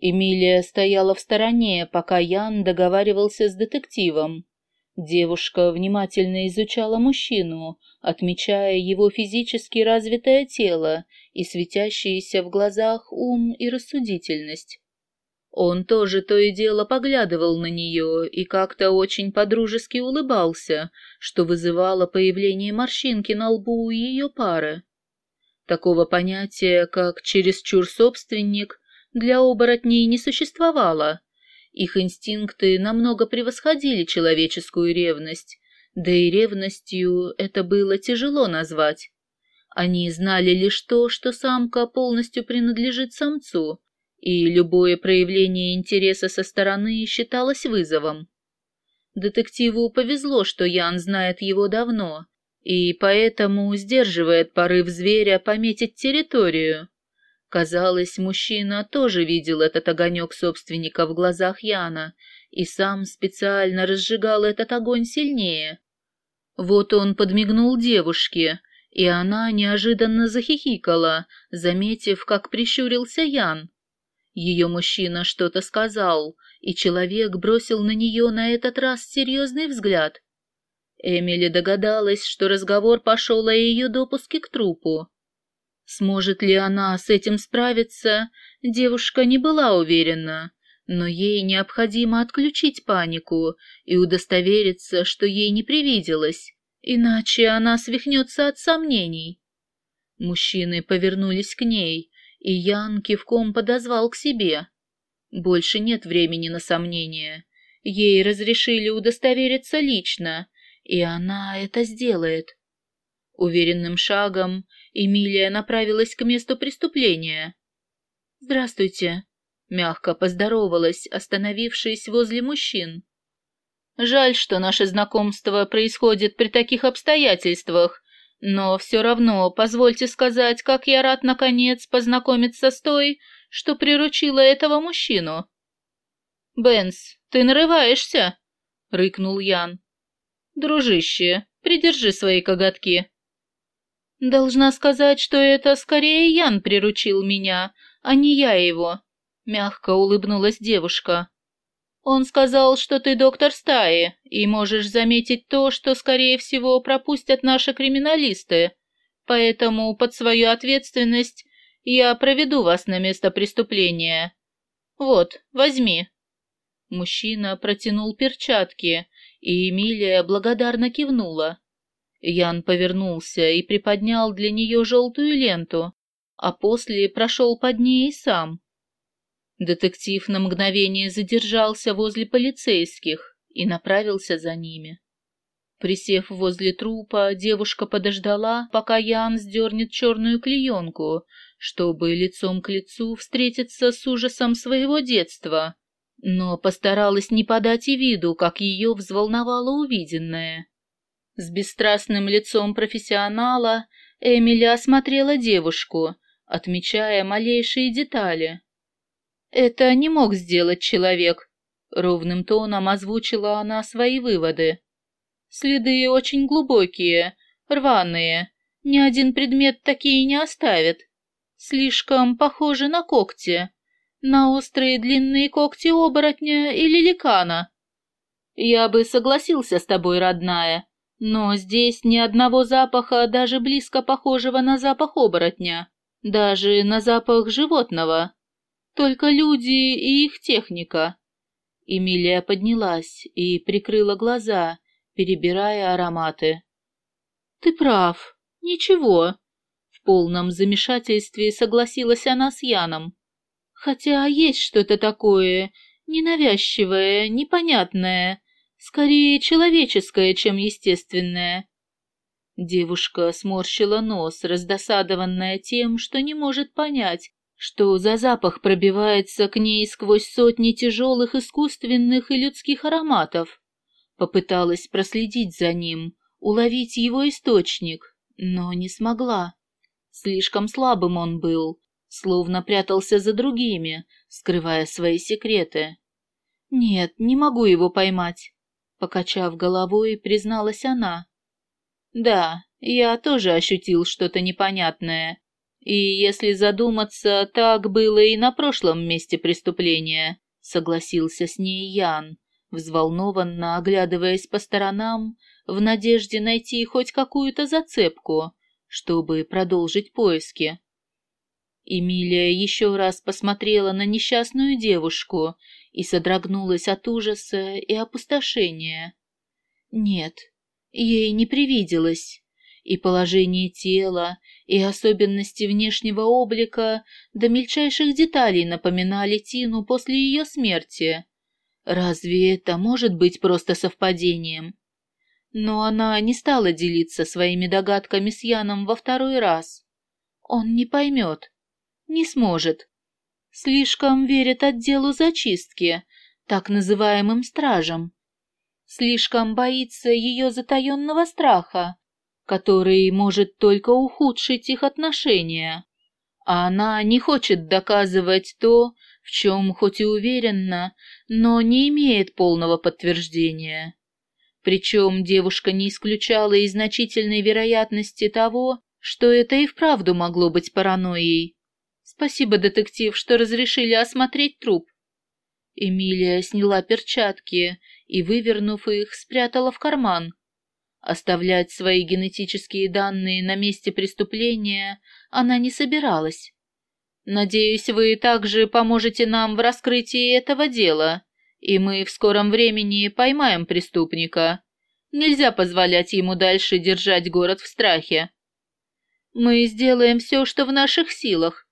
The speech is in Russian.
Эмилия стояла в стороне, пока Ян договаривался с детективом. Девушка внимательно изучала мужчину, отмечая его физически развитое тело и светящиеся в глазах ум и рассудительность. Он тоже то и дело поглядывал на нее и как-то очень подружески улыбался, что вызывало появление морщинки на лбу у ее пары. Такого понятия, как «чересчур собственник», для оборотней не существовало. Их инстинкты намного превосходили человеческую ревность, да и ревностью это было тяжело назвать. Они знали лишь то, что самка полностью принадлежит самцу, и любое проявление интереса со стороны считалось вызовом. Детективу повезло, что Ян знает его давно, и поэтому сдерживает порыв зверя пометить территорию. Казалось, мужчина тоже видел этот огонек собственника в глазах Яна и сам специально разжигал этот огонь сильнее. Вот он подмигнул девушке, и она неожиданно захихикала, заметив, как прищурился Ян. Ее мужчина что-то сказал, и человек бросил на нее на этот раз серьезный взгляд. Эмили догадалась, что разговор пошел о ее допуске к трупу. Сможет ли она с этим справиться, девушка не была уверена, но ей необходимо отключить панику и удостовериться, что ей не привиделось, иначе она свихнется от сомнений. Мужчины повернулись к ней, и Ян кивком подозвал к себе. Больше нет времени на сомнения. Ей разрешили удостовериться лично, и она это сделает. Уверенным шагом Эмилия направилась к месту преступления. «Здравствуйте», — мягко поздоровалась, остановившись возле мужчин. «Жаль, что наше знакомство происходит при таких обстоятельствах, но все равно позвольте сказать, как я рад, наконец, познакомиться с той, что приручила этого мужчину. «Бенс, ты нарываешься?» — рыкнул Ян. «Дружище, придержи свои коготки». «Должна сказать, что это скорее Ян приручил меня, а не я его», — мягко улыбнулась девушка. Он сказал, что ты доктор стаи, и можешь заметить то, что, скорее всего, пропустят наши криминалисты. Поэтому под свою ответственность я проведу вас на место преступления. Вот, возьми». Мужчина протянул перчатки, и Эмилия благодарно кивнула. Ян повернулся и приподнял для нее желтую ленту, а после прошел под ней и сам. Детектив на мгновение задержался возле полицейских и направился за ними. Присев возле трупа, девушка подождала, пока Ян сдернет черную клеенку, чтобы лицом к лицу встретиться с ужасом своего детства, но постаралась не подать и виду, как ее взволновало увиденное. С бесстрастным лицом профессионала Эмили осмотрела девушку, отмечая малейшие детали. Это не мог сделать человек. Ровным тоном озвучила она свои выводы. Следы очень глубокие, рваные. Ни один предмет такие не оставит. Слишком похожи на когти. На острые длинные когти оборотня или ликана. Я бы согласился с тобой, родная, но здесь ни одного запаха, даже близко похожего на запах оборотня, даже на запах животного. Только люди и их техника. Эмилия поднялась и прикрыла глаза, перебирая ароматы. Ты прав. Ничего. В полном замешательстве согласилась она с Яном. Хотя есть что-то такое ненавязчивое, непонятное, скорее человеческое, чем естественное. Девушка сморщила нос, раздосадованная тем, что не может понять, что за запах пробивается к ней сквозь сотни тяжелых искусственных и людских ароматов. Попыталась проследить за ним, уловить его источник, но не смогла. Слишком слабым он был, словно прятался за другими, скрывая свои секреты. «Нет, не могу его поймать», — покачав головой, призналась она. «Да, я тоже ощутил что-то непонятное, И если задуматься, так было и на прошлом месте преступления, согласился с ней Ян, взволнованно оглядываясь по сторонам, в надежде найти хоть какую-то зацепку, чтобы продолжить поиски. Эмилия еще раз посмотрела на несчастную девушку и содрогнулась от ужаса и опустошения. Нет, ей не привиделось. И положение тела, и особенности внешнего облика до мельчайших деталей напоминали Тину после ее смерти. Разве это может быть просто совпадением? Но она не стала делиться своими догадками с Яном во второй раз. Он не поймет, не сможет. Слишком верит отделу зачистки, так называемым стражам. Слишком боится ее затаенного страха, который может только ухудшить их отношения. А она не хочет доказывать то, в чем хоть и уверена, но не имеет полного подтверждения. Причем девушка не исключала и значительной вероятности того, что это и вправду могло быть паранойей. Спасибо, детектив, что разрешили осмотреть труп. Эмилия сняла перчатки и, вывернув их, спрятала в карман. Оставлять свои генетические данные на месте преступления она не собиралась. «Надеюсь, вы также поможете нам в раскрытии этого дела, и мы в скором времени поймаем преступника. Нельзя позволять ему дальше держать город в страхе. Мы сделаем все, что в наших силах,